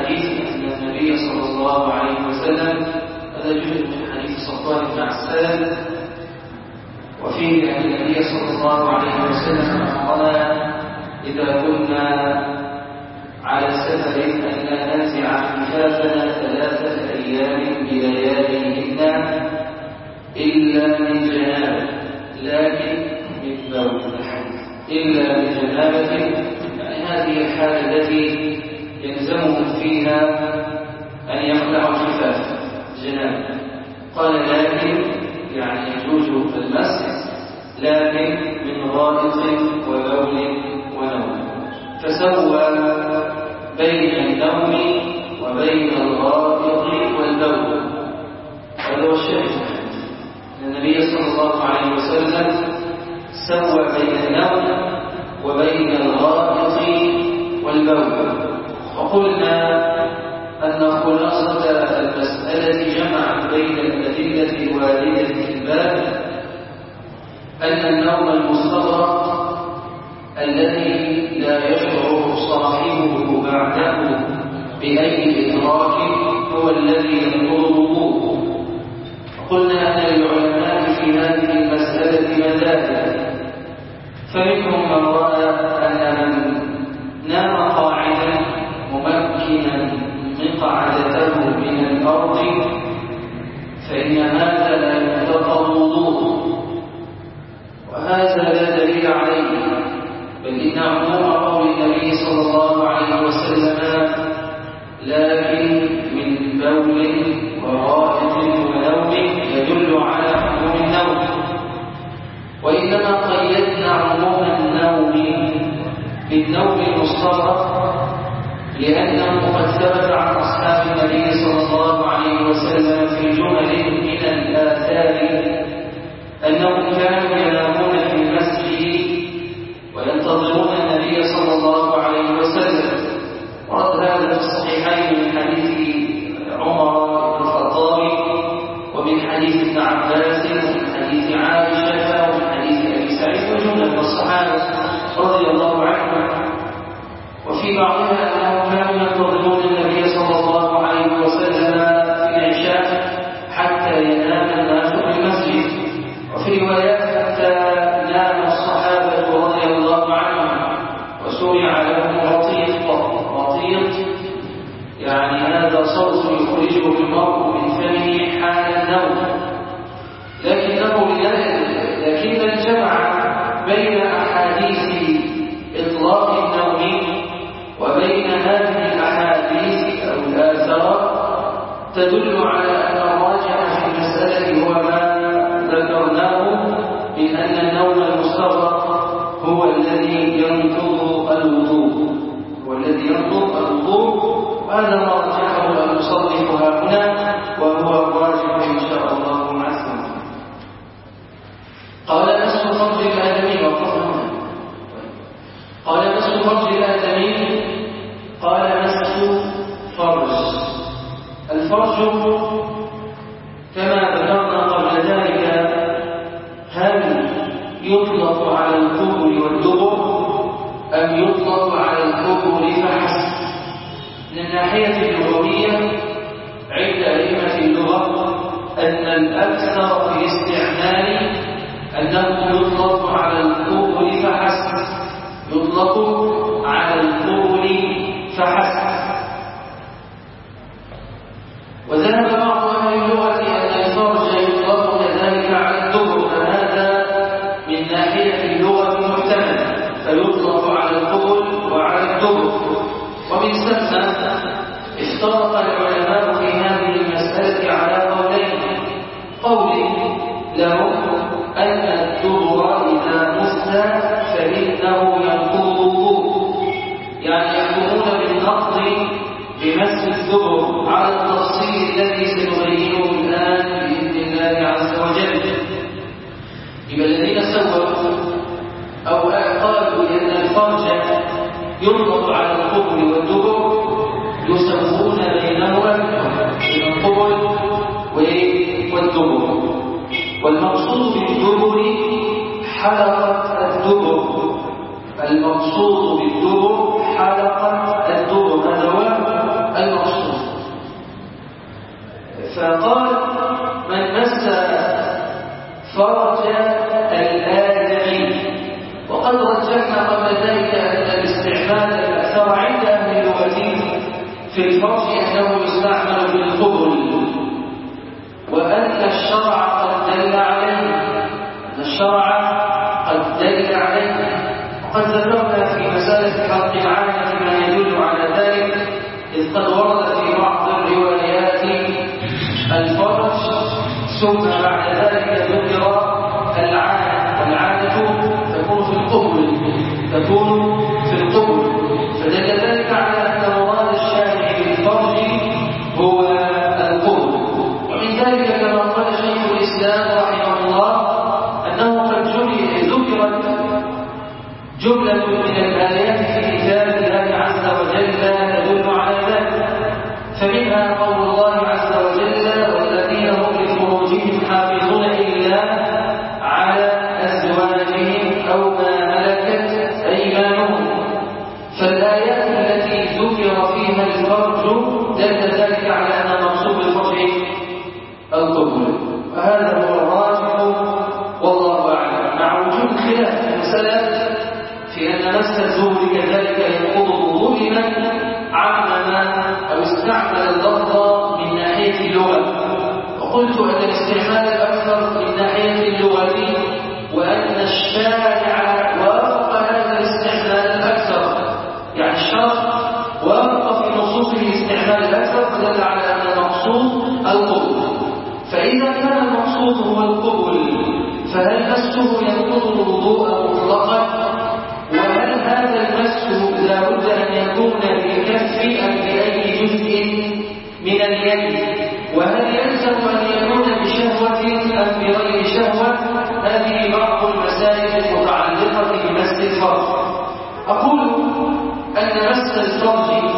الحديث أن النبي صلى الله عليه وسلم هذا جزء من حديث صفوان بن عسال. وفيه أن النبي صلى الله عليه وسلم أمرنا إذا كنا على سفر أن ننزع خفافنا ثلاثة أيام بلياليهن إلا من جنابة لكن من بول إلا من جنابة يعني هذه الحالة التي يلزمهم فيها أن يخلعوا الخفاف جنابة قال لكن يعني يجوز المس لكن من غائط وبول ونوم فسوى بين النوم وبين الغائط والبول هذا هو الشاهد النبي صلى الله عليه وسلم سوى بين النوم وبين الغائط والبول وقلنا أن خلاصة المسألة جمع بين الأدلة الواردة في الباب أن النوم المستغرق الذي لا يشعر صاحبه بعده بأي إدراك هو الذي ينقض الوضوء قلنا أن للعلماء في هذه المسألة مذاهب. فمنهم من رأى أن من نام قاعدا ممكنا مقعدته من الأرض فإن هذا لا ينتقض وضوء. وهذا لا دليل عليه بل إن عموم قول النبي صلى الله عليه وسلم لكن من بول ورائط ونوم يدل على عموم النوم. وإنما قيدنا عموم النوم بالنوم المستغرق لأنه قد ثبت عن أصحاب النبي صلى الله عليه وسلم في جمل من الآثار أنهم كانوا ينامون في المسجد وينتظرون النبي صلى الله عليه وسلم. ورد هذا في الصحيحين من حديث عمر بن الخطاب ومن حديث ابن عباس ومن حديث عائشة ومن حديث أبي سعيد وجملة. من الصحابة رضي الله عنهم وفي بعضها أنهم كانوا ينتظرون النبي صلى الله عليه وسلم في العشاء حتى ينام الناس في المسجد. وفي روايات حتى نام الصحابة رضي الله عنهم وسمع لهم رطيق رطيق يعني هذا صوت يخرجه المرء من فمه حال النوم. لكنه لكن الجمع بين أحاديث إطلاق النوم وبين هذه الأحاديث أو الآثار تدل على أن الراجح في المسألة هو ما ذكرناه من أن النوم المستغرق هو الذي ينقض الوضوء. هو الذي ينقض الوضوء. وهذا ما رجحه المصنف هنا وهو الراجح ثم بعد ذلك والعانة تكون في تكون أن الاستعمال الأكثر من ناحية اللغة وأن الشارع وافق هذا الاستعمال الأكثر يعني الشرع وافق في نصوصه الاستعمال الأكثر فدل على أن المقصود القبول. فإذا كان المقصود هو القبول فهل مسه ينقض الوضوء مطلقا؟ وهل هذا المس لا بد أن يكون بالكف أم بأي جزء من اليد؟ وهل يلزم أن يكون بشهوة أم بغير شهوة. هذه بعض المسائل المتعلقة بمس الفرج أقول أن مس الفرج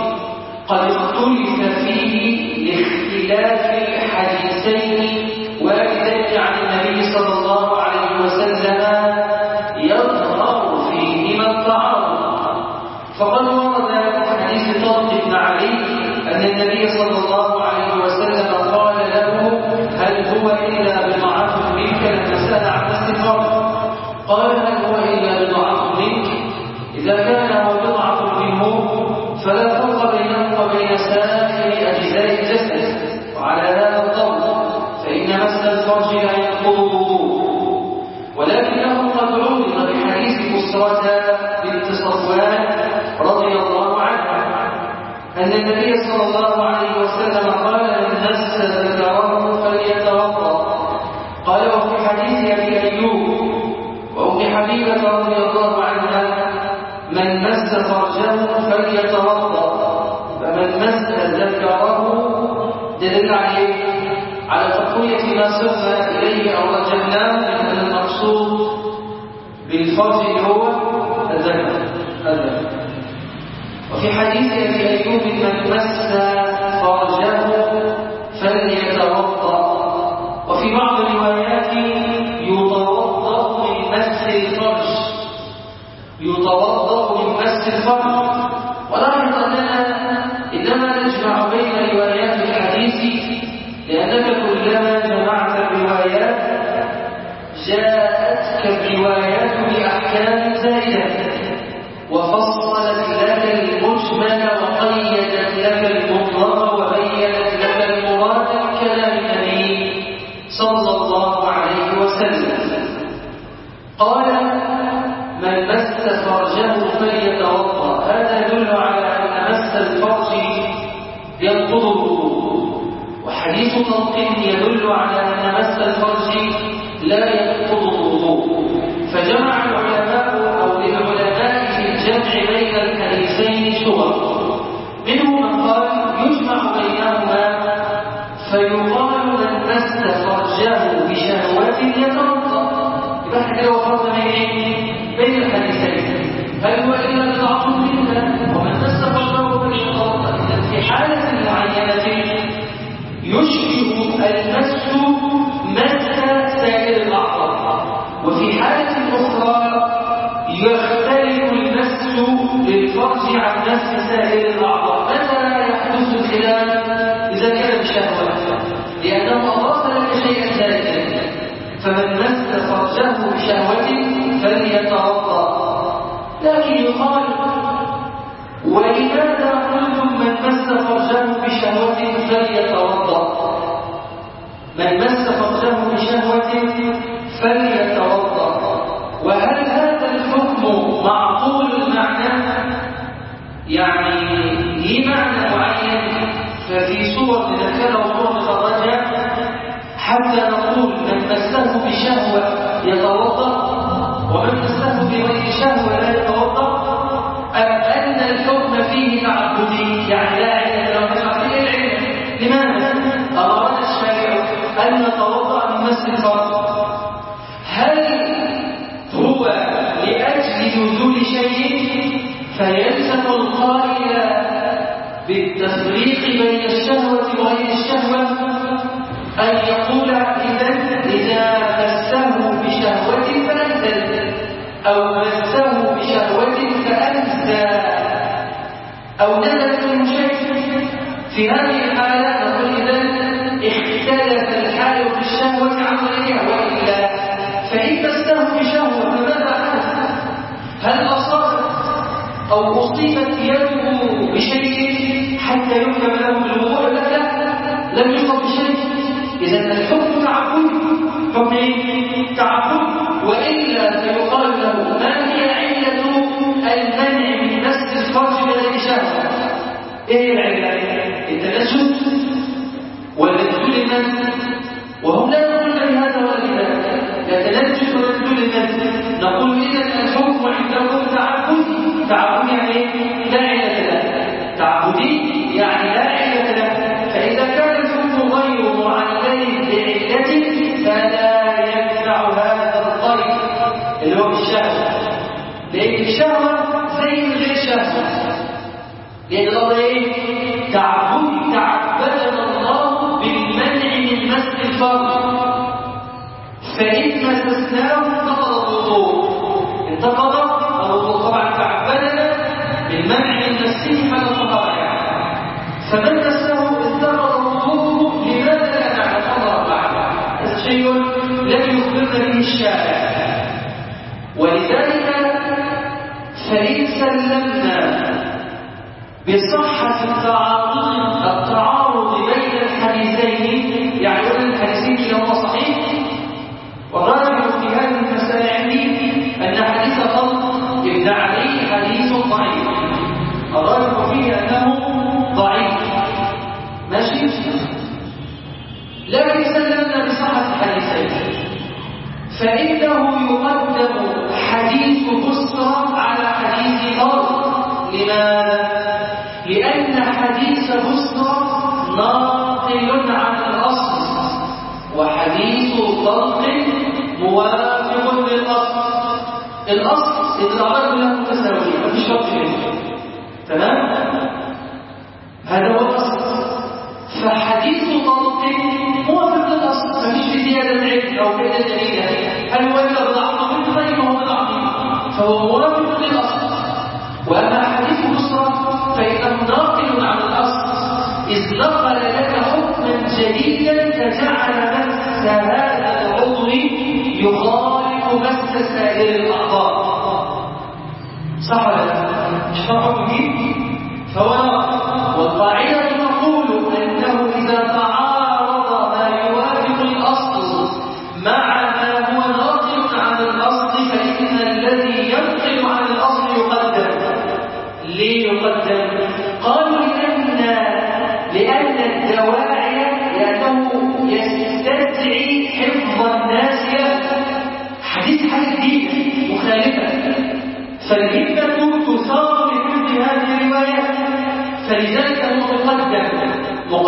قد اختلف فيه لاختلاف الحديثين واردين عن النبي صلى الله عليه وسلم يظهر فيهما التعارض فقد ورد حديث طارق بن علي أن النبي صلى الله عليه هو إلا بضعة منك لما سأل عن السفر قال هل هو إلا بضعة منك. إذا كان هو بضعة منه فلا فرق بينه وبين سائر أجزاء الجسد. وعلى هذا الضبط فإن مس الفرج لا ينقض الوضوء ولكنه قد عرض بحديث بسرة بنت صفوان أن النبي صلى الله عليه وسلم قال من مس ذكره فليتوضأ. قال وفي حديث أبي أيوب وأم حبيبة رضي الله عنها من مس فرجه فليتوضأ. فمن مس ذكره دل عليه على تقوية ما سمى إليه أو رجعناه من المقصود بالفرج هو الذكر وفي حديث أبي أيوب من مس فرجه فليتوضأ. وفي بعض الروايات يتوضأ من مس الفرج. يتوضأ من مس الفرج. وحديث طلق يدل على أن مس الفرج لا ينقض الوضوء. فجمع العلماء أو للعلماء في الجمع بين الحديثين شغل منهم من قال يجمع بينهما فيقال من مس فرجه بشهوة يتوضأ. يبقى إحنا كده بين بين الحديثين. هو إلا بتعظم لله ومن مس فرجه اذا في حالة معينة يشبه المس مس سائر الاعضاء وفي حالة أخرى يختلف المس للفرج عن مس سائر الاعضاء متى يحدث الخلاف؟ إذا كان بشهوة لأنه اضاف لك شيئا ثالثا فمن مس فرجه بشهوة فليتوضأ. لكن يقال ولماذا قلتم من مس فرجه من مس فرجه بشهوة فليتوضأ. وهل هذا الحكم معقول المعنى؟ يعني ليه معنى معين؟ ففي صور نذكرها وصور نخرجها حتى نقول من مسه بشهوة يتوضأ ومن مسه بغير شهوة لا يتوضأ. أم أن الحكم فيه تعبدي يعني لا أن نتوضا من مس الفرد هل هو لأجل نزول شيء فيلزم القائل بالتفريق بين الشهوة وغير الشهوة أن يقول إذا إذا مسه بشهوة فأنزل أو مسه بشهوة فأنزل أو نزل شيء في هذه الحالة نقول إذا اختلف الحال في الشهوة عن غيرها وإلا فإن بشهوة فماذا حدث؟ هل أصابت أو أصيبت يده بشيء حتى يحكم له بالوضوء لا؟ لم يصب بشيء. إذا الحكم تعبد حكم تعبد وإلا فيقال له ما هي علة المنع من مس الفرج بغير شهوة إيه العلة؟ ولا نزول المس وهم لا إذا الحكم عندكم تعبدي تعبدي يعني لا علة له. تعبدي يعني لا علة له. فإذا كان الحكم غير معلل بعلة فلا ينفع هذا الطريق. اللي هو بالشهوة. لأن الشهوة زي غير شهوة. لأن الله إيه؟ تعبد تعبدنا الله بالمنع من مس الفرد. فإن مسسناه انتقض الوضوء طبعا تعبدنا بالمنع من مسه على الطهارة فمن مسه انتقض الوضوء لماذا لا نعلم الله أعلم هذا شيء لم يخبرنا به الشارع. ولذلك فإن سلمنا بصحة التعارض التعارض بين الحديثين يعني الحديثين كلاهما صحيح فإنه يقدم حديث بصرى على حديث طلق لماذا؟ لأن حديث بصرى ناقل عن الأصل وحديث طلق موافق للأصل الأصل الأعراض كلها متساوية مفيش فرق بينهم تمام؟ هذا هو الأصل فحديث مفيش أو فائدة جديدة هل إلا بضعف من غير ما هو بضعف فهو موافق للأصل. وأما حديث بصرى فإنه ناقل عن الأصل إذ نقل لك حكما جديدا فجعل مس هذا العضو يخالف مس سائر الأعضاء. صح ولا لا؟ مش حكم جديد فهو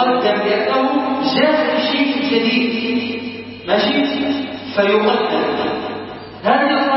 يقدم لأنه جاء بشيء جديد. ماشي؟ فيقدم. هذا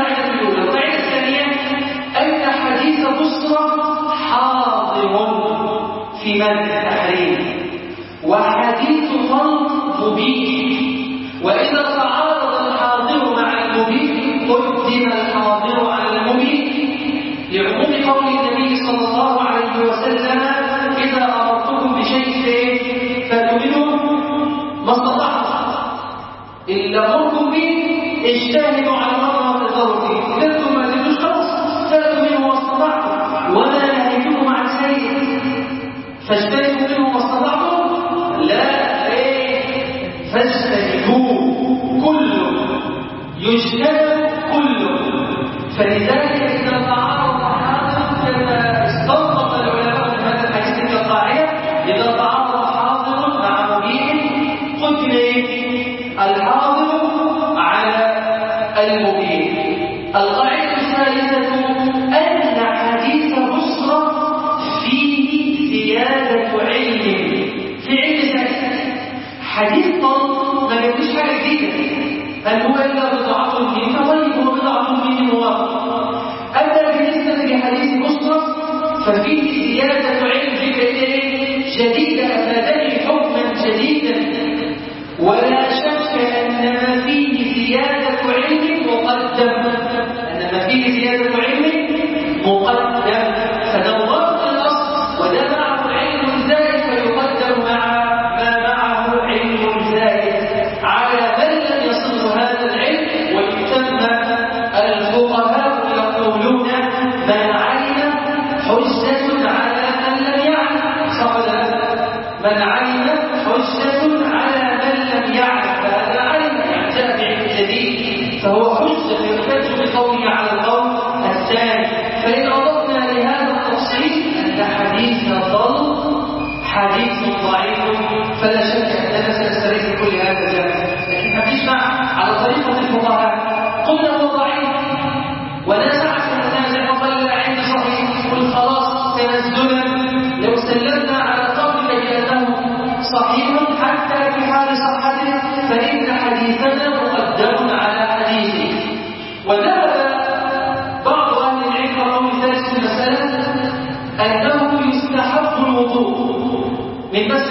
فاجتنبوا منه ما استطعتم. لا إيه، فاجتنبوه. كل يجتنب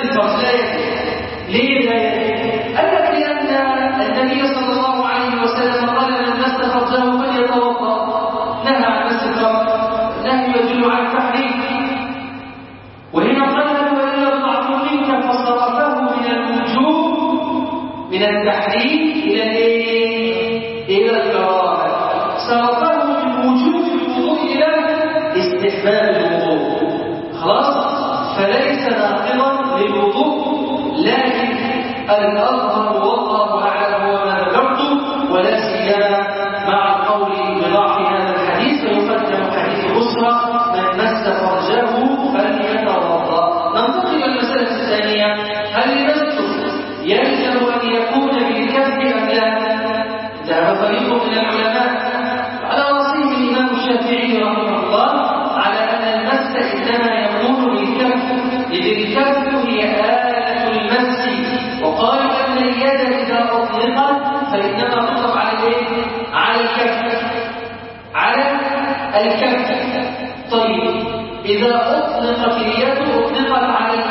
نفس ليه لا؟ يكفي؟ لأن النبي صلى الله عليه وسلم قال من مس فرسه فليتوضأ. نهى عن مس الفرس نهي يدل هي أن اليد إذا أطلقت تطلق على إيه؟ على على طيب إذا أطلقت اليد أطلقت على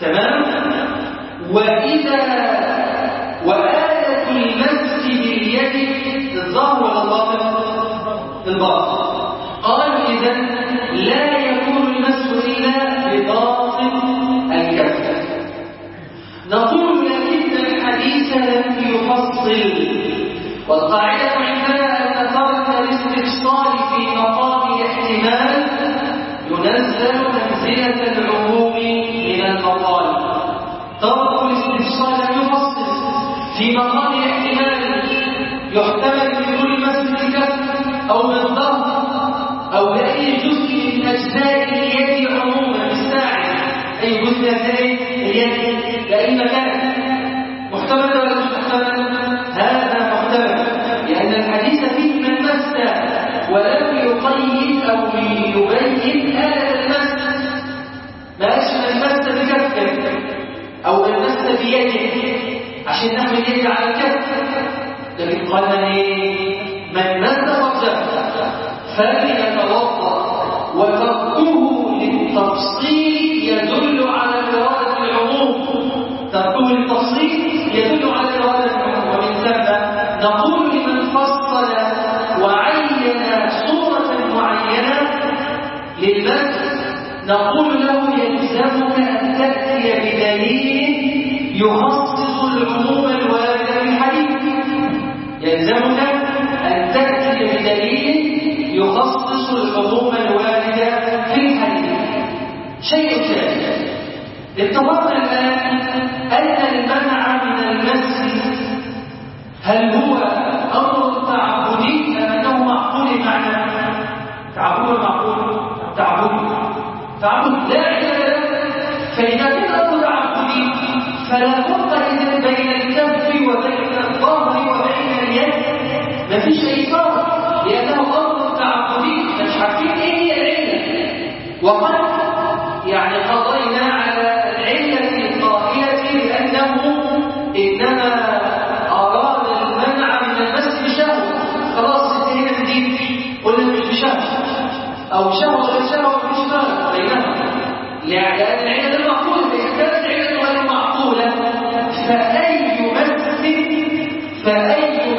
تمام؟ وإذا وآلة المس باليد الظهر ولا الباطن؟ الباطن. قال إذا لا يكون المس إلا بضار نقول لكن الحديث لم يفصل. والقاعدة عندنا أن طلب الاستفصال في مقام احتمال ينزل منزلة العموم من المطالب طلب الاستفصال لم يفصل. في مقام احتمال يحتمل في كل أو من أو بيده عشان اليد على الكف. إيه من مس فليتوضا وتركه للتفصيل يدل على اراده العموم. تركه للتفصيل يدل على نقول له يلزمك أن تأتي بدليل يخصص العموم الوارد في الحديث يلزمك أن تأتي بدليل يخصص العموم الوارد في الحديث. شيء ثاني اتفقنا الآن أن المنع من المس هل هو تعبد لا له فإذا كان أمر تعبدي فلا فرق إذن بين الكف وبين الظهر وبين اليد. ما فيش أي فرق لأنه أمر تعبدي مش عارفين إيه هي العلة. وقد يعني قضينا على العلة القائلة لأنه إنما أراد المنع من المس بشهوة خلاص انتهينا دي قلنا مش بشهوة أو شهوة غير شهوة مش فرق بينهم لأن العلة غير معقولة فأي مس فأي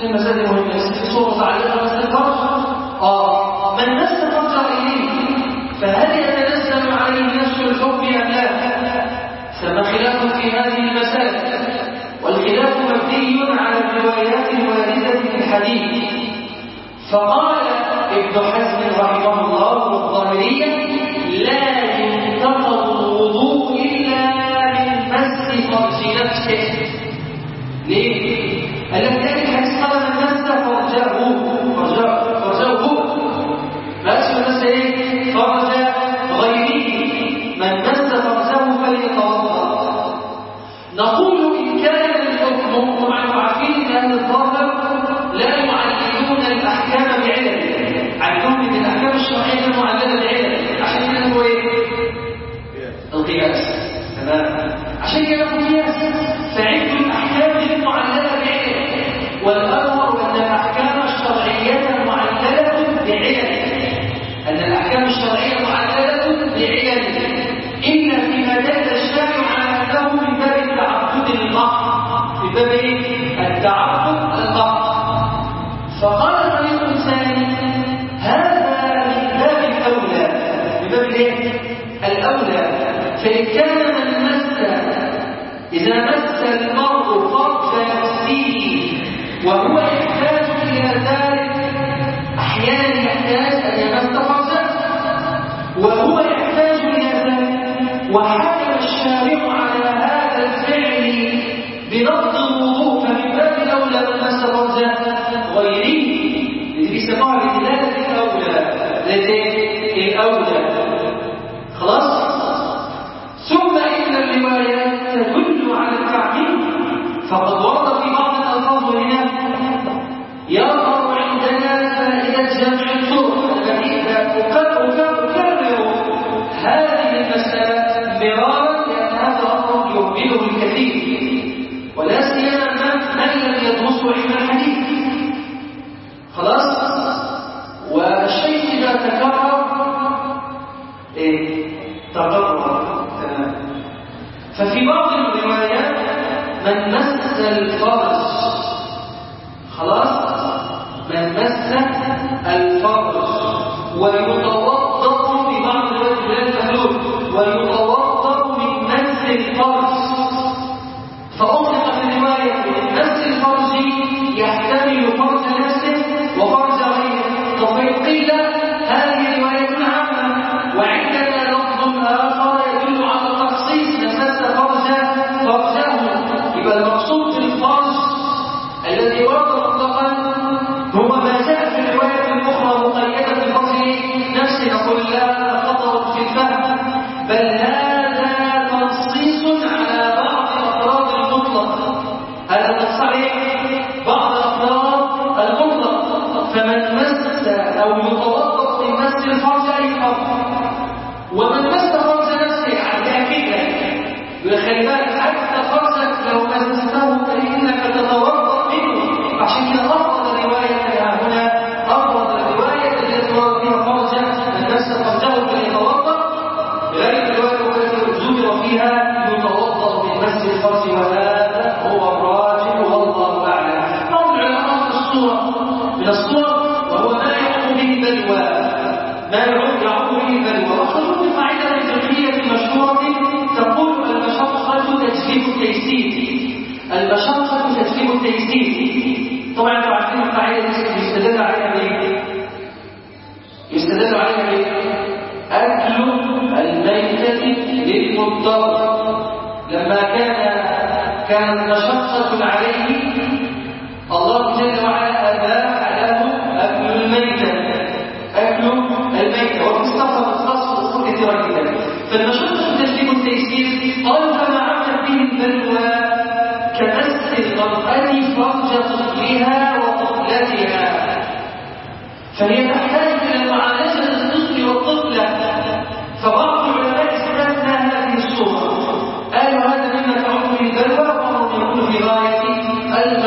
في المسائل مهمة في صورة تعليقها مسألة الفرج آه من نسى ترجع إليه فهل يتنزل عليه نفس الحب أم لا؟ ثم خلاف في هذه المسائل والخلاف مبني على الروايات الواردة في الحديث فقال ابن حزم رحمه الله الظاهرية لا ينتقض الوضوء إلا من مس فرج نفسه ليه؟ فإن كان من مس إذا مس المرء فرج نفسه وهو يحتاج إلى ذلك أحيانا يحتاج أن يمس فرجه وهو يحتاج إلى ذلك. وحاول الشارع على هذا الفعل بنقض الوضوء فمن باب الأولى من مس فرجه غيره ليس قاعدة لا الأولى لديه الأولى أكرر هذه المسألة مرارا لأن هذا الأمر يؤمنه الكثير.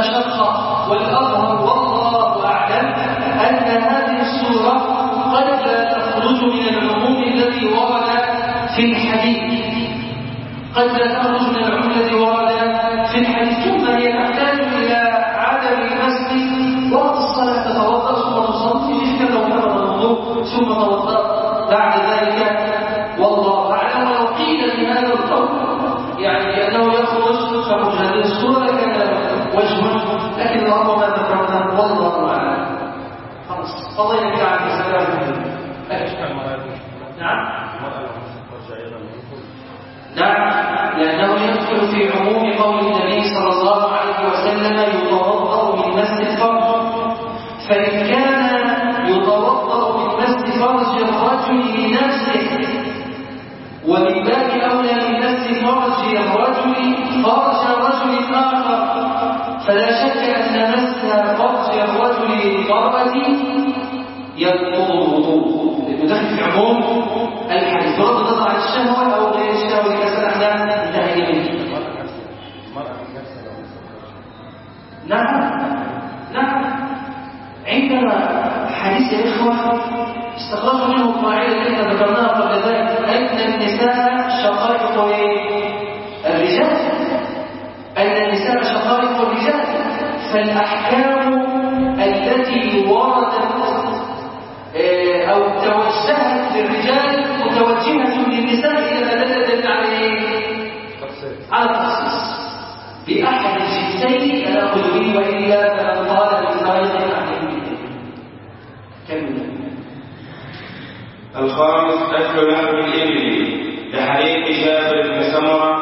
الأشق والأظهر والله أعلم أن هذه الصورة قد لا تخرج من العموم الذي ورد في الحديث. قد لا تخرج من العموم الرجل لنفسه باب أولى من مس فرج الرجل فرج رجل آخر فلا شك أن مس فرج الرجل للمرأة ينقض الوضوء لأنه في عموم الحديث بغض النظر الشهوة أو غير الشهوة كسر إحنا انتهينا منه. نعم. نعم. عندنا حديث يا إخوة استخرجوا منه القاعدة التي ذكرناها قبل ذلك. أن النساء شقائق الرجال؟ أن النساء شقائق الرجال؟ فالأحكام التي وردت أو توجهت للرجال متوجهة للنساء إذا لا تدل على على التخصيص بأحد الجنسين به وإلا فمن قال بخالق أحد كمل الخامس أكل لحم الإبل لحديث جابر بن سمرة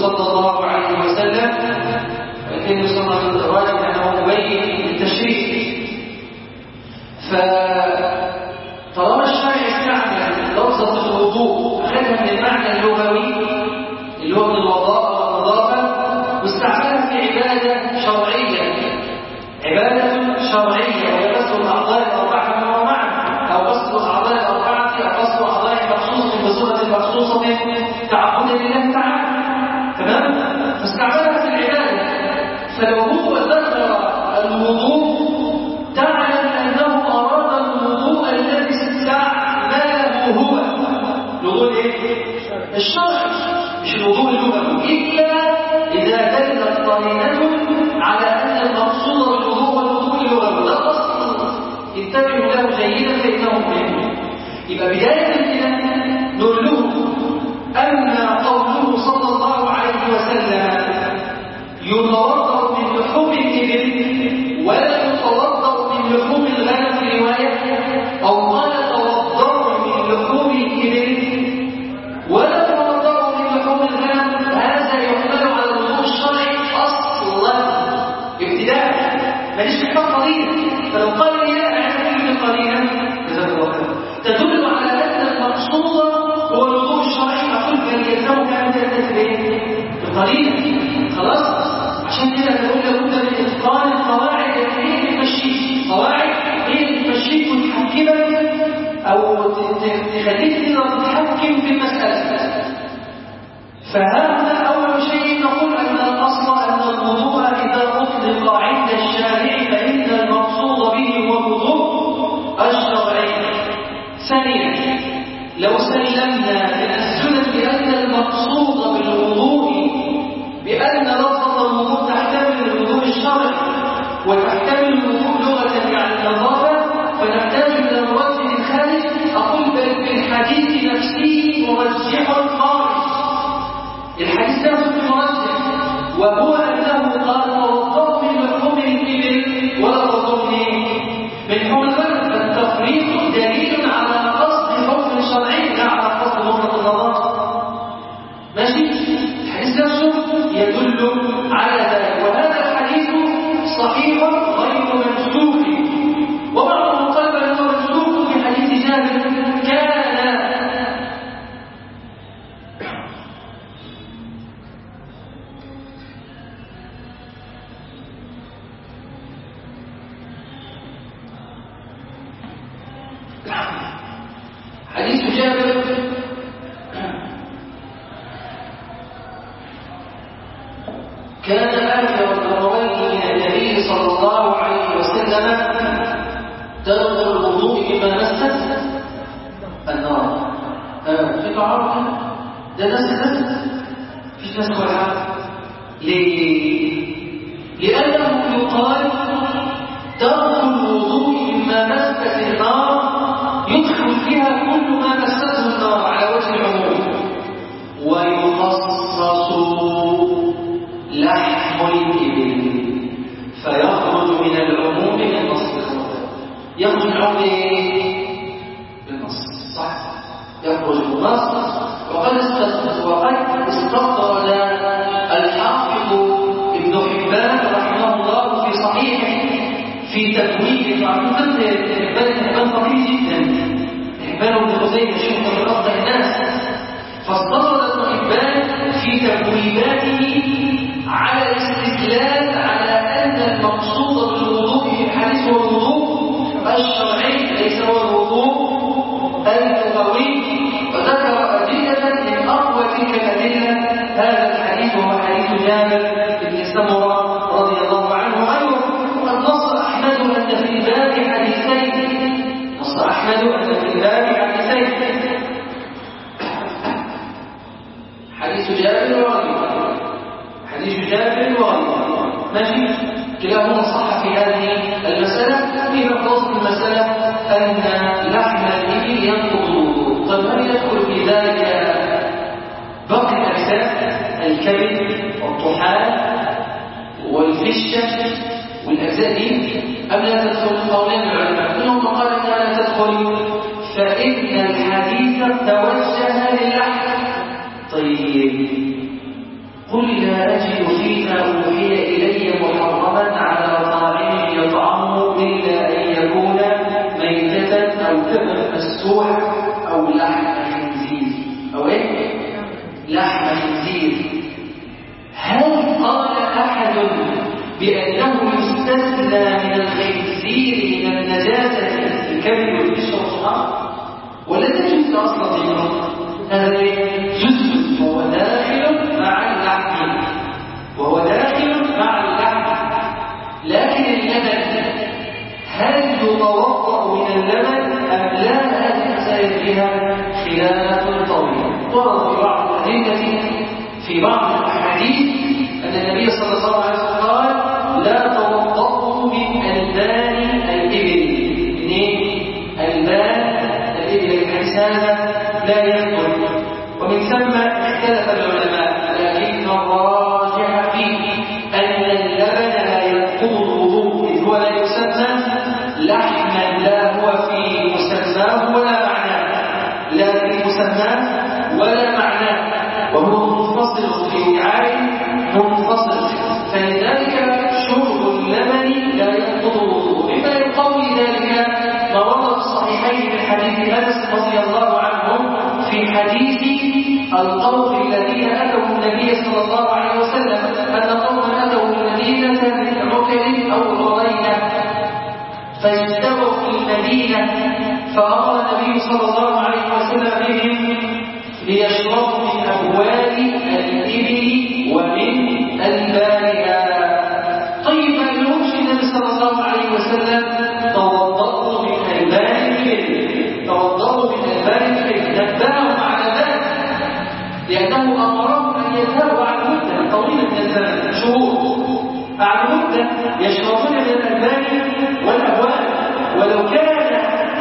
صلى الله عليه وسلم النبي صلى الله عليه وسلم انه مبين للتشريع فطالما الشرع استعمل لفظه الوضوء اخذها من المعنى اللغوي اللي هو من الوضاء والنظافه واستعملها في هو معنا أو غسل الأعضاء الأربعة أو غسل اعضاء مخصوصه بصورة مخصوصة تعبدا لله تعالى. تمام؟ فاستعملها في العباده فلو هو ذكر الوضوء تعلم أنه أراد الوضوء الذي استعمله. هو الوضوء إيه؟ الشرع. مش الوضوء اللغوي إلا إذا دلت قرينه على أن المقصود الوضوء اللغوي ده اصل انتبهوا له جيدا فإنه مهم. يبقى بداية كده وسلم يتوضأ من لحوم الإبل ولا يتوضأ من لحوم الغنم في روايه وسلمنا من السنن بأن المقصود بالوضوء بأن لفظ الوضوء تحتمل الوضوء الشرعي وتحتمل الوضوء لغة يعني النظافة فنحتاج إلى رواة من خارج أقول بالحديث نفسه مرجح خالص الحديث نفسه مرجح وهو أنه قال توضأت من حمل الإبل ولا تضرني من حمل يخرج إيه؟ بالنص صح؟ يخرج بالنص. وقد وقد استطرد الحافظ ابن حبان رحمه الله في صحيحه في تبويب معروف حبان حبان طويل جدا. حبان بن خزيمة شيخ من أفضل الناس. فاستطرد ابن حبان في تبويباته على الاستدلال على الشرعي ليس هو الوضوء اللغوي وذكر أدلة من أقوى تلك الأدلة هذا الحديث وهو حديث جابر بن سمرة رضي الله عنه. أيضا وقد نص أحمد أن في الباب حديثين. نص أحمد أن في الباب حديثين. حديث جابر وغيره. حديث جابر وغيره. ماشي؟ كلاهما صح في هذه المسألة. في خلاصة المسألة أن لحم الإبل ينقض. طب هل يدخل في ذلك باقي الأجزاء الكبد والطحال والفشة والأجزاء أم لا تدخل قولين العلماء؟ منهم من قال إنها لا تدخل. فإن الحديث توجه للحم. طيب. قل لا أجد فيما أوحي إلي محرما على طاعم يطعمه إلا أن يكون ميتة أو دما مسوح أو لحم خنزير. أو إيه؟ لحم خنزير. هل قال أحد بأنه يستثنى من الخنزير من النجاسة الكبد والفشر والصحاب ولا تجوز أصلا في هذا جزء هل يتوضا من اللبن أم لا؟ هذه المسائل فيها خلاف طويل. ورد في بعض الأدلة في بعض الأحاديث أن النبي صلى الله عليه وسلم قال لا توضؤوا من ألبان الإبل. منين؟ ألبان الإبل الحديث هذا لا يدخل ومن ثم اختلف العلماء القوم الذين أتوا النبي صلى الله عليه وسلم ان قوما أتوا المدينة من عكر أو عرينه فاجتمعوا في المدينة فامر النبي صلى الله عليه وسلم بهم ليشربوا من اموال الإبل يشربون من الألبان والأبواب. ولو كان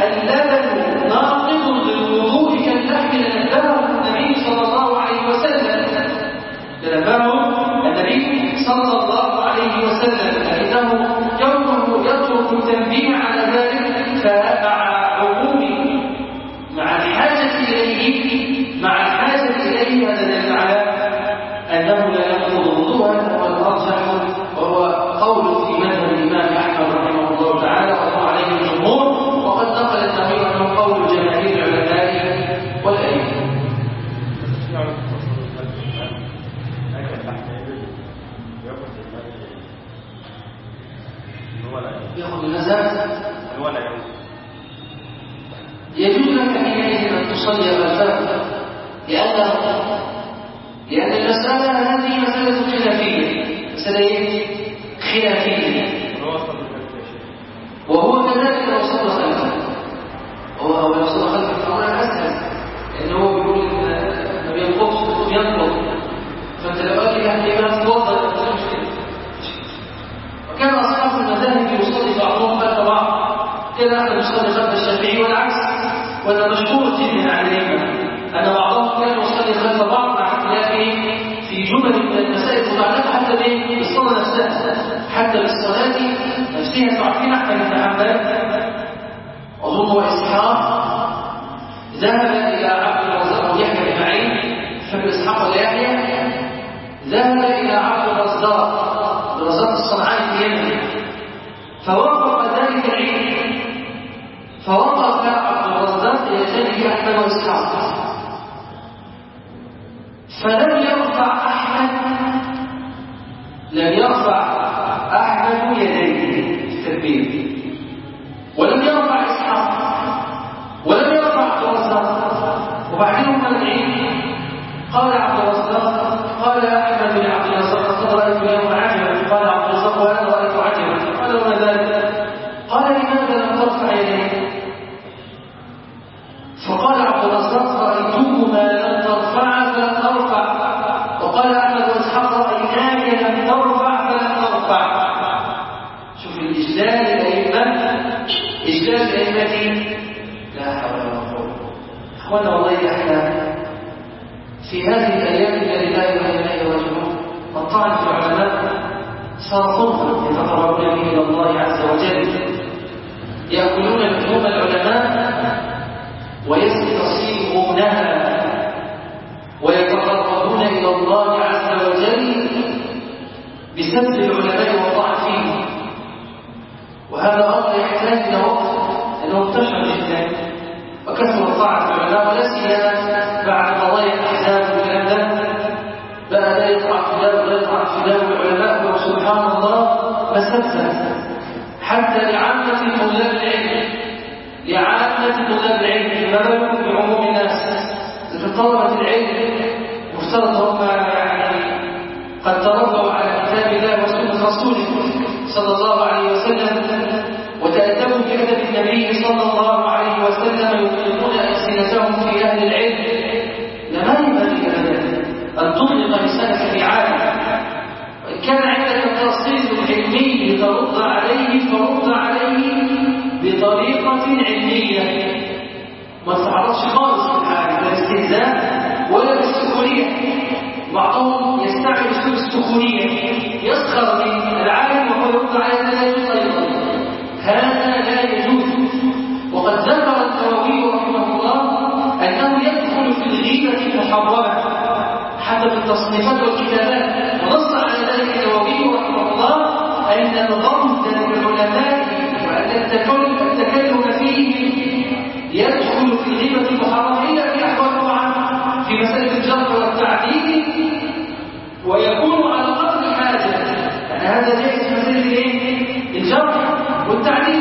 اللبن ناقض للوضوء كاللحم لنبههم النبي صلى الله عليه وسلم. لنبههم النبي صلى الله عليه وسلم. لكنه كونه يترك التنبيه على ذلك فمع عموم مع الحاجة إليه مع الحاجة إليه. هذا دليل على هذا هو الارجح وهو 春节了在 اظن واسحاق ذهب إلى عبد الرزاق يحيى بن معين فابن إسحاق ولا يحيى. ذهب إلى عبد الرزاق الرزاق الصنعاني في يمن. فوافق ذلك العلم. فوقف عبد الرزاق إلى جانب احمد واسحاق فلم يرفع احمد لم يرفع احمد يديه في التكبير أخوانا والله إحنا في هذه الأيام التي لا اله الا راجعون. الطعن في العلماء صار قربا يتقربون به إلى الله عز وجل. يأكلون لحوم العلماء ويستصيغونها ويتقربون إلى الله عز وجل بسب العلماء مسبسه حتى لعامة طلاب العلم لعامة طلاب العلم ما بالكم بعموم الناس لكن طلبه العلم مفترض هم يعني قد تربوا على كتاب الله وسنة رسوله صلى الله عليه وسلم وتأدبوا بأدب النبي صلى الله عليه وسلم يطلقون ألسنتهم في أهل العلم. لما ينبغي أن تطلق لسانك في عالم. وإن كان عندك ترصيد علمي ترد عليه فرد عليه بطريقة علمية. ما تعرضش خالص الحال لا استهزاء ولا بالسخونية. بعضهم يستعمل اسلوب السخونية. يسخر من العالم وهو يرد على هذا لا يجوز أيضا. هذا لا يجوز. وقد ذكر النووي رحمه الله أنه يدخل في الغيبة المحرمة حسب التصنيفات والكتابات. ونص على ذلك النووي رحمه الله الغمز للعلماء التكلم فيه يدخل في طبعا في مسألة والتعديل ويكون على قدر الحاجة يعني هذا جائز في مسألة الايه؟ الجرح والتعديل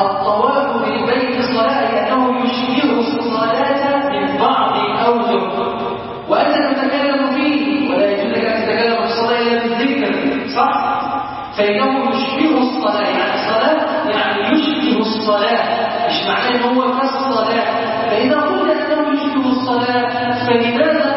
الطواف بالبيت صلاة لأنه يشبه الصلاة من بعض أوجه وأنت لم تتكلم فيه ولا يجوز لك أن تتكلم في الصلاة إلا بالذكر صح؟ فإنه يشبه الصلاة يعني الصلاة يعني يشبه الصلاة مش معناه أنه هو كالصلاة فإذا قلت أنه يشبه الصلاة فلماذا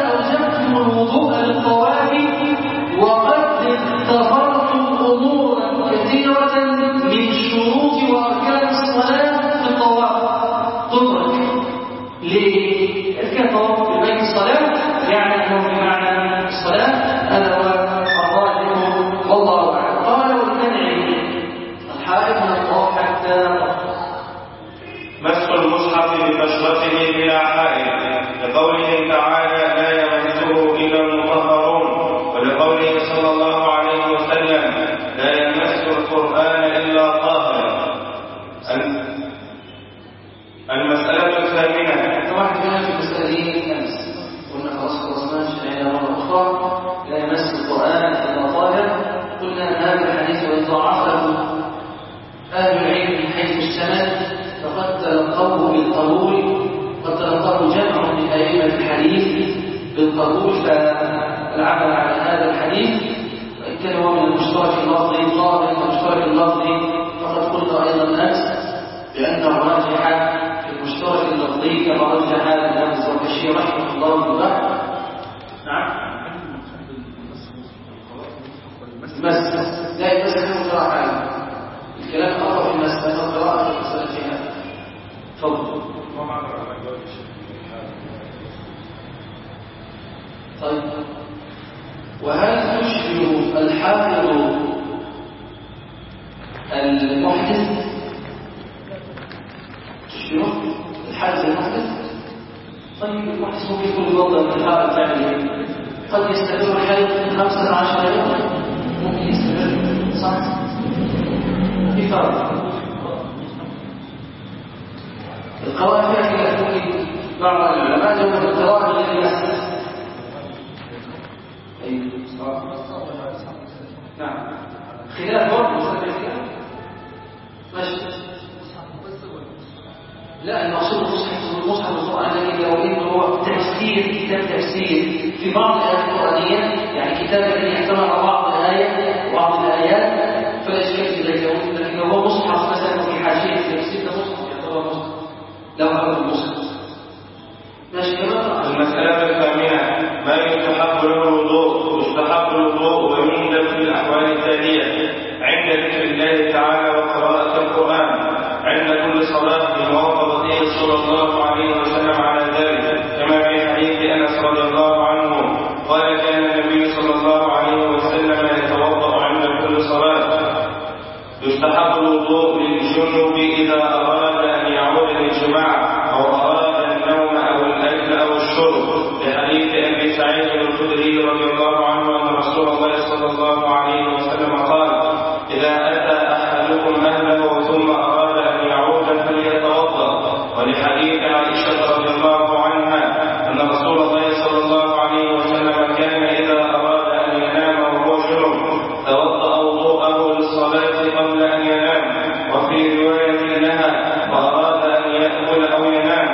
تفضل. ما طيب. وهل تشبه الحافظ المحدث. تشبه الحافظ المحدث. طيب المحدث ممكن يكون وضع في الحالة قد يستمر الحدث من خمسة عشر يوما. ممكن يستمر صح؟ بفرق القواعد فيها ممكن بعض العلماء لهم القواعد الذي يسأل أي نعم خلاف برضه فيها ماشي لا المقصود المصحف المصحف القرآن الذي انه هو تفسير كتاب تفسير في بعض الآيات القرآنية يعني كتاب الذي يحتمل بعض الآية وبعض الآيات فلا إشكال في ذلك لكن لو هو مصحف مثلا في حاشية التفسير ده مصحف يعتبر مصحف لو هو المصحف المسألة الثامنة ما يستحق له الوضوء؟ يستحق الوضوء ويندب في الأحوال التالية. عند ذكر الله تعالى وقراءة القرآن عند كل صلاة بموافقته صلى الله عليه وسلم على ذلك. كما في حديث أنس رضي الله عنه قال كان النبي صلى الله عليه وسلم يتوضأ عند كل صلاة. يستحق الوضوء للجنب إذا أراد يعود للجماع أو أراد النوم أو الأكل أو الشرب. لحديث أبي سعيد الخدري رضي الله عنه أن رسول الله صلى الله عليه وسلم قال إذا أتى أحدكم أهله ثم أراد أن يعود فليتوضأ. ولحديث عائشة رضي الله عنها أن رسول الله صلى الله عليه وسلم كان إذا أراد أن ينام وهو جنب توضأ وضوءه للصلاة قبل أن ينام. وفي رواية أو ينام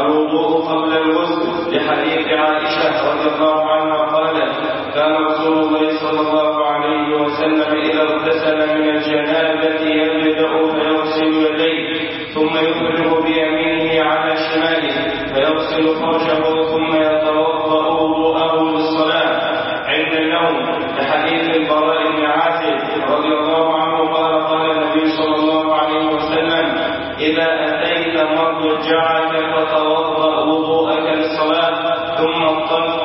الوضوء قبل الغسل لحديث عائشة رضي الله عنها قالت كان رسول الله صلى الله عليه وسلم إذا اغتسل من الجنابة يبدأ فيغسل يديه ثم يفرغ بيمينه على شماله فيغسل فرجه ثم يتوضأ وضوءه للصلاة. عند النوم لحديث البراء بن عازب رضي الله عنه قال قال النبي صلى الله عليه وسلم إذا مضجعك فتوضأ وضوءك للصلاة ثم اضطجع